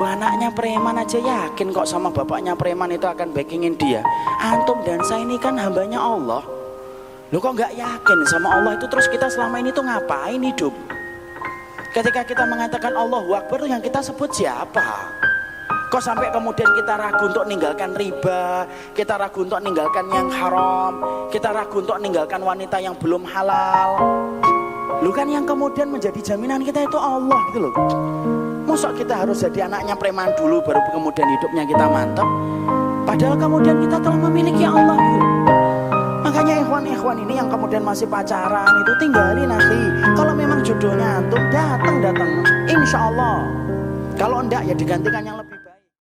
Anaknya preman aja yakin kok sama bapaknya preman itu akan backingin dia. Antum dan saya ini kan hambanya Allah. Lu kok nggak yakin sama Allah itu terus kita selama ini tuh ngapain hidup? Ketika kita mengatakan Allah Akbar yang kita sebut siapa? Kok sampai kemudian kita ragu untuk meninggalkan riba, kita ragu untuk meninggalkan yang haram, kita ragu untuk meninggalkan wanita yang belum halal. Lu kan yang kemudian menjadi jaminan kita itu Allah gitu loh. Masa kita harus jadi anaknya preman dulu baru kemudian hidupnya kita mantap. Padahal kemudian kita telah memiliki Allah. Makanya ikhwan-ikhwan ini yang kemudian masih pacaran itu tinggalin nanti. Kalau memang jodohnya antum datang datang, insya Allah. Kalau enggak ya digantikan yang